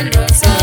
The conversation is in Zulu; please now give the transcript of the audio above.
one runs